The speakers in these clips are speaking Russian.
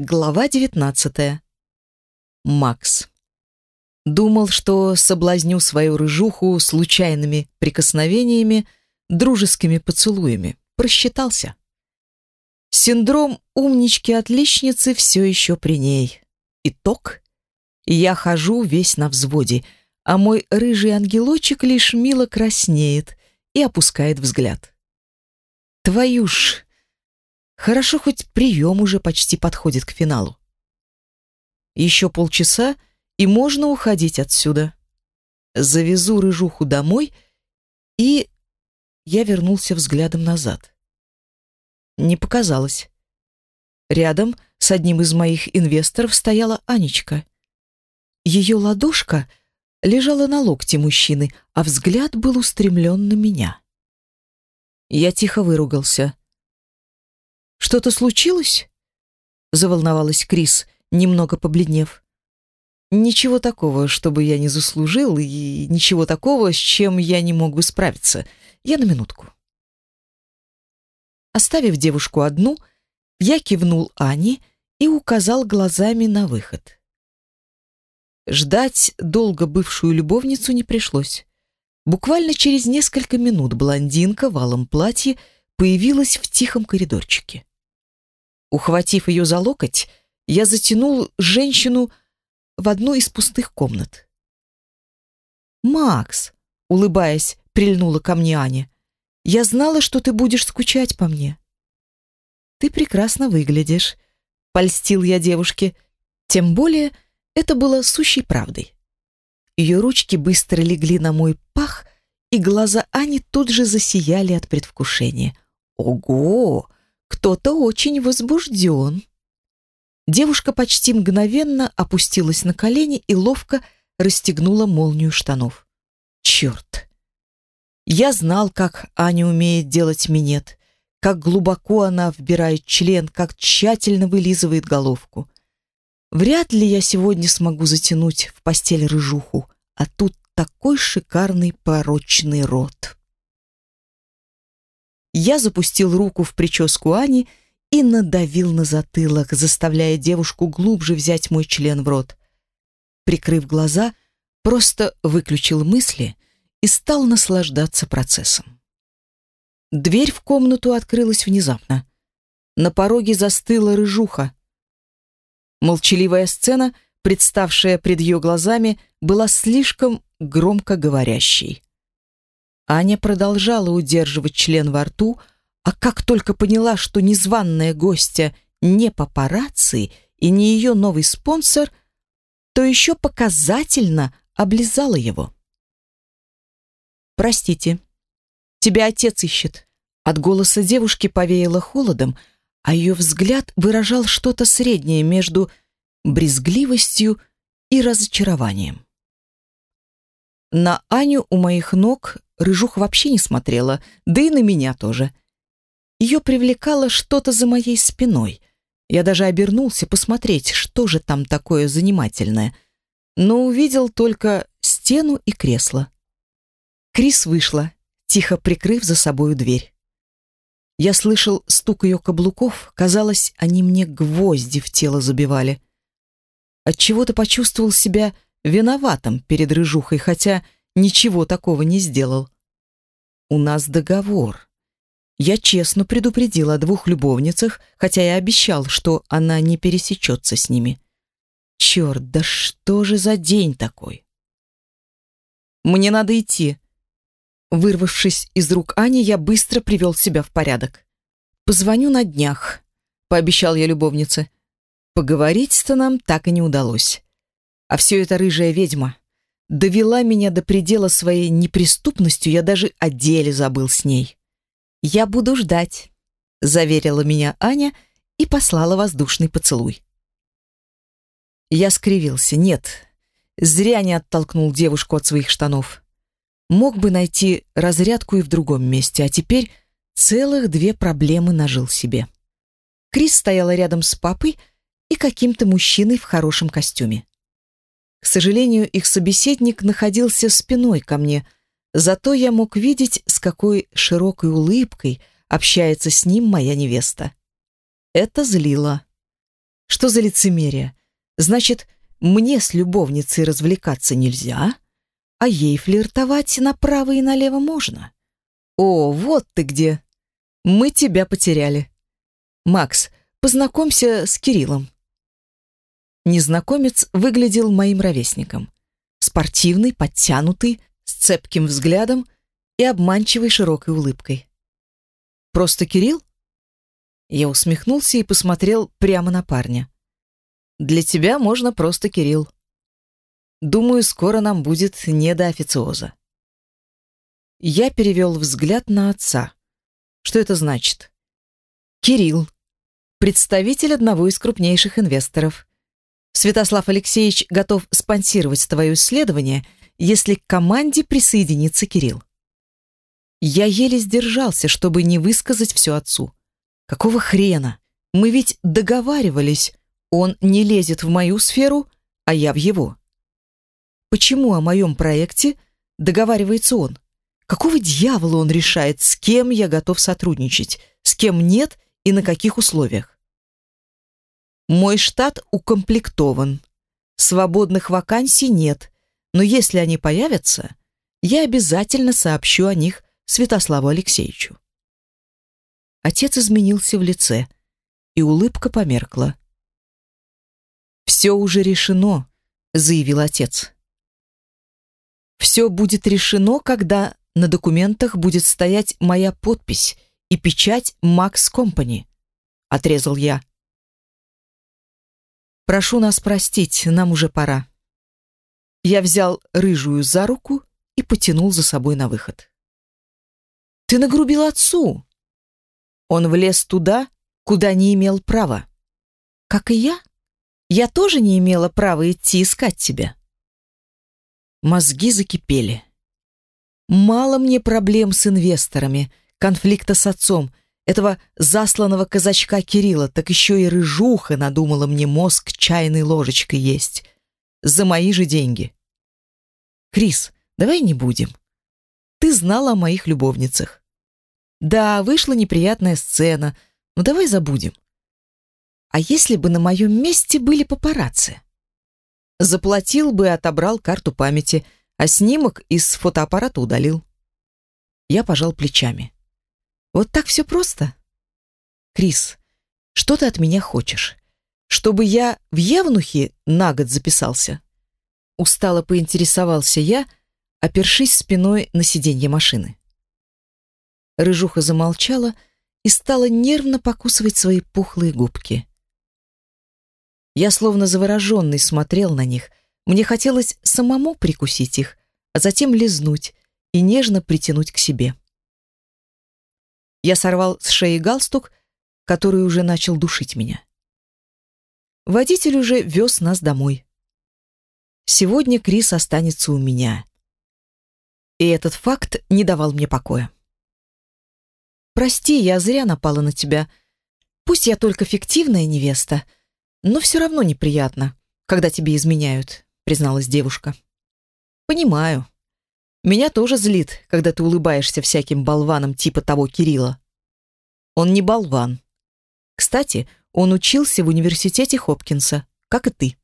Глава 19. Макс. Думал, что соблазню свою рыжуху случайными прикосновениями, дружескими поцелуями. Просчитался. Синдром умнички-отличницы все еще при ней. Итог. Я хожу весь на взводе, а мой рыжий ангелочек лишь мило краснеет и опускает взгляд. Твою ж... Хорошо, хоть прием уже почти подходит к финалу. Еще полчаса, и можно уходить отсюда. Завезу рыжуху домой, и я вернулся взглядом назад. Не показалось. Рядом с одним из моих инвесторов стояла Анечка. Ее ладошка лежала на локте мужчины, а взгляд был устремлен на меня. Я тихо выругался. Что-то случилось? Заволновалась Крис, немного побледнев. Ничего такого, чтобы я не заслужил, и ничего такого, с чем я не мог бы справиться. Я на минутку. Оставив девушку одну, я кивнул Ане и указал глазами на выход. Ждать долго бывшую любовницу не пришлось. Буквально через несколько минут блондинка в алом платье появилась в тихом коридорчике. Ухватив ее за локоть, я затянул женщину в одну из пустых комнат. «Макс», — улыбаясь, прильнула ко мне Аня, «я знала, что ты будешь скучать по мне». «Ты прекрасно выглядишь», — польстил я девушке, тем более это было сущей правдой. Ее ручки быстро легли на мой пах, и глаза Ани тут же засияли от предвкушения. «Ого!» Кто-то очень возбужден. Девушка почти мгновенно опустилась на колени и ловко расстегнула молнию штанов. Черт! Я знал, как Аня умеет делать минет, как глубоко она вбирает член, как тщательно вылизывает головку. Вряд ли я сегодня смогу затянуть в постель рыжуху, а тут такой шикарный порочный рот. Я запустил руку в прическу Ани и надавил на затылок, заставляя девушку глубже взять мой член в рот. Прикрыв глаза, просто выключил мысли и стал наслаждаться процессом. Дверь в комнату открылась внезапно. На пороге застыла рыжуха. Молчаливая сцена, представшая пред ее глазами, была слишком громко говорящей. Аня продолжала удерживать член во рту, а как только поняла, что незваная гостья не папарацци и не ее новый спонсор, то еще показательно облизала его. «Простите, тебя отец ищет». От голоса девушки повеяло холодом, а ее взгляд выражал что-то среднее между брезгливостью и разочарованием. На Аню у моих ног Рыжух вообще не смотрела, да и на меня тоже. Ее привлекало что-то за моей спиной. Я даже обернулся посмотреть, что же там такое занимательное, но увидел только стену и кресло. Крис вышла, тихо прикрыв за собою дверь. Я слышал стук ее каблуков, казалось, они мне гвозди в тело забивали. Отчего-то почувствовал себя виноватым перед рыжухой, хотя ничего такого не сделал. У нас договор. Я честно предупредил о двух любовницах, хотя и обещал, что она не пересечется с ними. Черт, да что же за день такой? Мне надо идти. Вырвавшись из рук Ани, я быстро привел себя в порядок. Позвоню на днях, пообещал я любовнице. Поговорить-то нам так и не удалось. А все это рыжая ведьма. Довела меня до предела своей неприступностью, я даже о деле забыл с ней. «Я буду ждать», — заверила меня Аня и послала воздушный поцелуй. Я скривился. Нет, зря не оттолкнул девушку от своих штанов. Мог бы найти разрядку и в другом месте, а теперь целых две проблемы нажил себе. Крис стояла рядом с папой и каким-то мужчиной в хорошем костюме. К сожалению, их собеседник находился спиной ко мне, зато я мог видеть, с какой широкой улыбкой общается с ним моя невеста. Это злило. Что за лицемерие? Значит, мне с любовницей развлекаться нельзя, а ей флиртовать направо и налево можно. О, вот ты где. Мы тебя потеряли. Макс, познакомься с Кириллом. Незнакомец выглядел моим ровесником. Спортивный, подтянутый, с цепким взглядом и обманчивой широкой улыбкой. «Просто Кирилл?» Я усмехнулся и посмотрел прямо на парня. Для тебя можно просто Кирилл. Думаю, скоро нам будет не до официоза. Я перевел взгляд на отца. Что это значит? Кирилл, представитель одного из крупнейших инвесторов. Святослав Алексеевич готов спонсировать твое исследование, если к команде присоединится Кирилл. Я еле сдержался, чтобы не высказать все отцу. Какого хрена? Мы ведь договаривались, он не лезет в мою сферу, а я в его. Почему о моем проекте договаривается он? Какого дьявола он решает, с кем я готов сотрудничать, с кем нет и на каких условиях? Мой штат укомплектован. Свободных вакансий нет, но если они появятся, я обязательно сообщу о них Святославу Алексеевичу. Отец изменился в лице, и улыбка померкла. «Все уже решено», — заявил отец. «Все будет решено, когда на документах будет стоять моя подпись и печать Макс Компани», — отрезал я. «Прошу нас простить, нам уже пора». Я взял рыжую за руку и потянул за собой на выход. «Ты нагрубил отцу!» Он влез туда, куда не имел права. «Как и я?» я тоже не имела права идти искать тебя. Мозги закипели. Мало мне проблем с инвесторами, конфликта с отцом, этого засланного казачка Кирилла, так еще и рыжуха надумала мне мозг чайной ложечкой есть. За мои же деньги. Крис, давай не будем. Ты знала о моих любовницах. Да, вышла неприятная сцена, но давай забудем. А если бы на моем месте были папарацци? Заплатил бы и отобрал карту памяти, а снимок из фотоаппарата удалил. Я пожал плечами. Вот так все просто. Крис, что ты от меня хочешь? Чтобы я в Евнухе на год записался? Устало поинтересовался я, опершись спиной на сиденье машины. Рыжуха замолчала и стала нервно покусывать свои пухлые губки. Я словно завороженный смотрел на них. Мне хотелось самому прикусить их, а затем лизнуть и нежно притянуть к себе. Я сорвал с шеи галстук, который уже начал душить меня. Водитель уже вез нас домой. Сегодня Крис останется у меня. И этот факт не давал мне покоя. «Прости, я зря напала на тебя. Пусть я только фиктивная невеста», но все равно неприятно, когда тебе изменяют, призналась девушка. Понимаю. Меня тоже злит, когда ты улыбаешься всяким болванам типа того Кирилла. Он не болван. Кстати, он учился в университете Хопкинса, как и ты.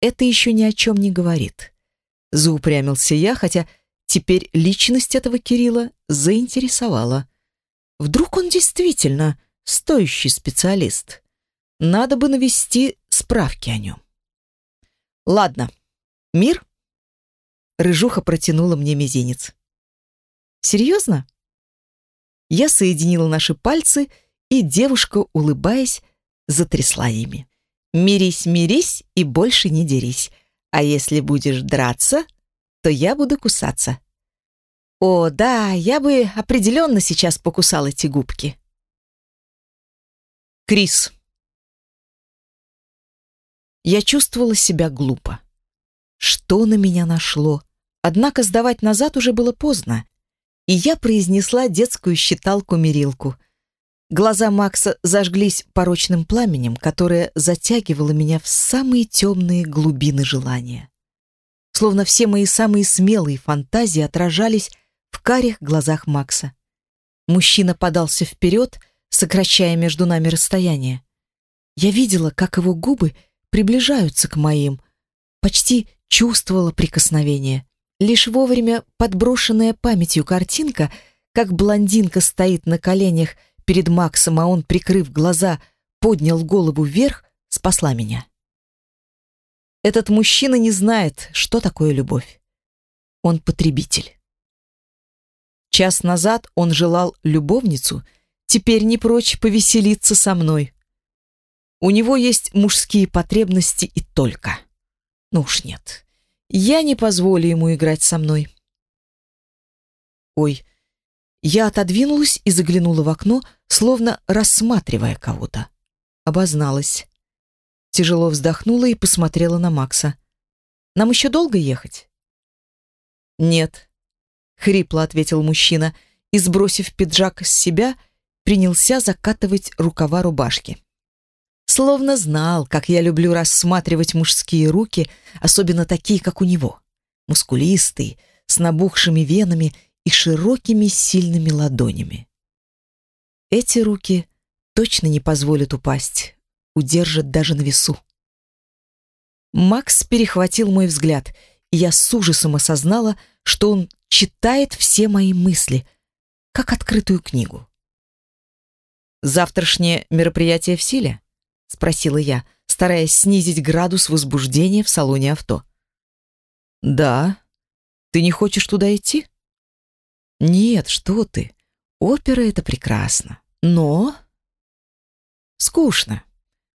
Это еще ни о чем не говорит. Заупрямился я, хотя теперь личность этого Кирилла заинтересовала. Вдруг он действительно стоящий специалист? Надо бы навести справки о нем. Ладно, мир? Рыжуха протянула мне мизинец. Серьезно? Я соединила наши пальцы, и девушка, улыбаясь, затрясла ими. «Мирись, мирись и больше не дерись. А если будешь драться, то я буду кусаться». «О, да, я бы определенно сейчас покусал эти губки». Крис. Я чувствовала себя глупо. Что на меня нашло? Однако сдавать назад уже было поздно, и я произнесла детскую считалку-мерилку. Глаза Макса зажглись порочным пламенем, которое затягивало меня в самые темные глубины желания. Словно все мои самые смелые фантазии отражались в карих глазах Макса. Мужчина подался вперед, сокращая между нами расстояние. Я видела, как его губы приближаются к моим, почти чувствовала прикосновение. Лишь вовремя подброшенная памятью картинка, как блондинка стоит на коленях перед Максом, а он, прикрыв глаза, поднял голову вверх, спасла меня. Этот мужчина не знает, что такое любовь. Он потребитель. Час назад он желал любовницу, теперь не прочь повеселиться со мной. У него есть мужские потребности и только. Ну уж нет. Я не позволю ему играть со мной. Ой, я отодвинулась и заглянула в окно, словно рассматривая кого-то. Обозналась. Тяжело вздохнула и посмотрела на Макса. «Нам еще долго ехать?» «Нет», — хрипло ответил мужчина и, сбросив пиджак с себя, принялся закатывать рукава рубашки. Словно знал, как я люблю рассматривать мужские руки, особенно такие, как у него. Мускулистые, с набухшими венами и широкими сильными ладонями. Эти руки точно не позволят упасть, удержат даже на весу. Макс перехватил мой взгляд, и я с ужасом осознала, что он читает все мои мысли, как открытую книгу. «Завтрашнее мероприятие в силе?» — спросила я, стараясь снизить градус возбуждения в салоне авто. «Да. Ты не хочешь туда идти?» «Нет, что ты. Опера — это прекрасно. Но...» «Скучно.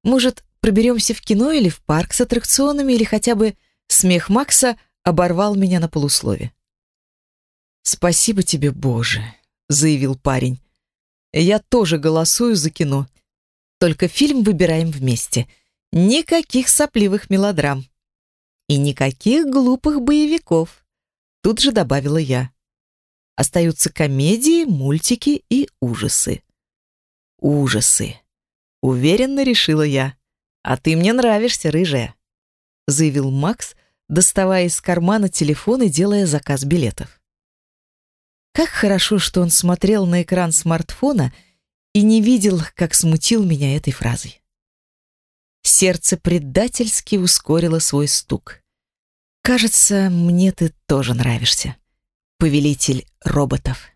Может, проберемся в кино или в парк с аттракционами, или хотя бы смех Макса оборвал меня на полуслове. «Спасибо тебе, Боже», — заявил парень. «Я тоже голосую за кино. Только фильм выбираем вместе. Никаких сопливых мелодрам. И никаких глупых боевиков. Тут же добавила я. Остаются комедии, мультики и ужасы. Ужасы. Уверенно решила я. А ты мне нравишься, рыжая. Заявил Макс, доставая из кармана телефон и делая заказ билетов. Как хорошо, что он смотрел на экран смартфона и не видел, как смутил меня этой фразой. Сердце предательски ускорило свой стук. «Кажется, мне ты тоже нравишься, повелитель роботов».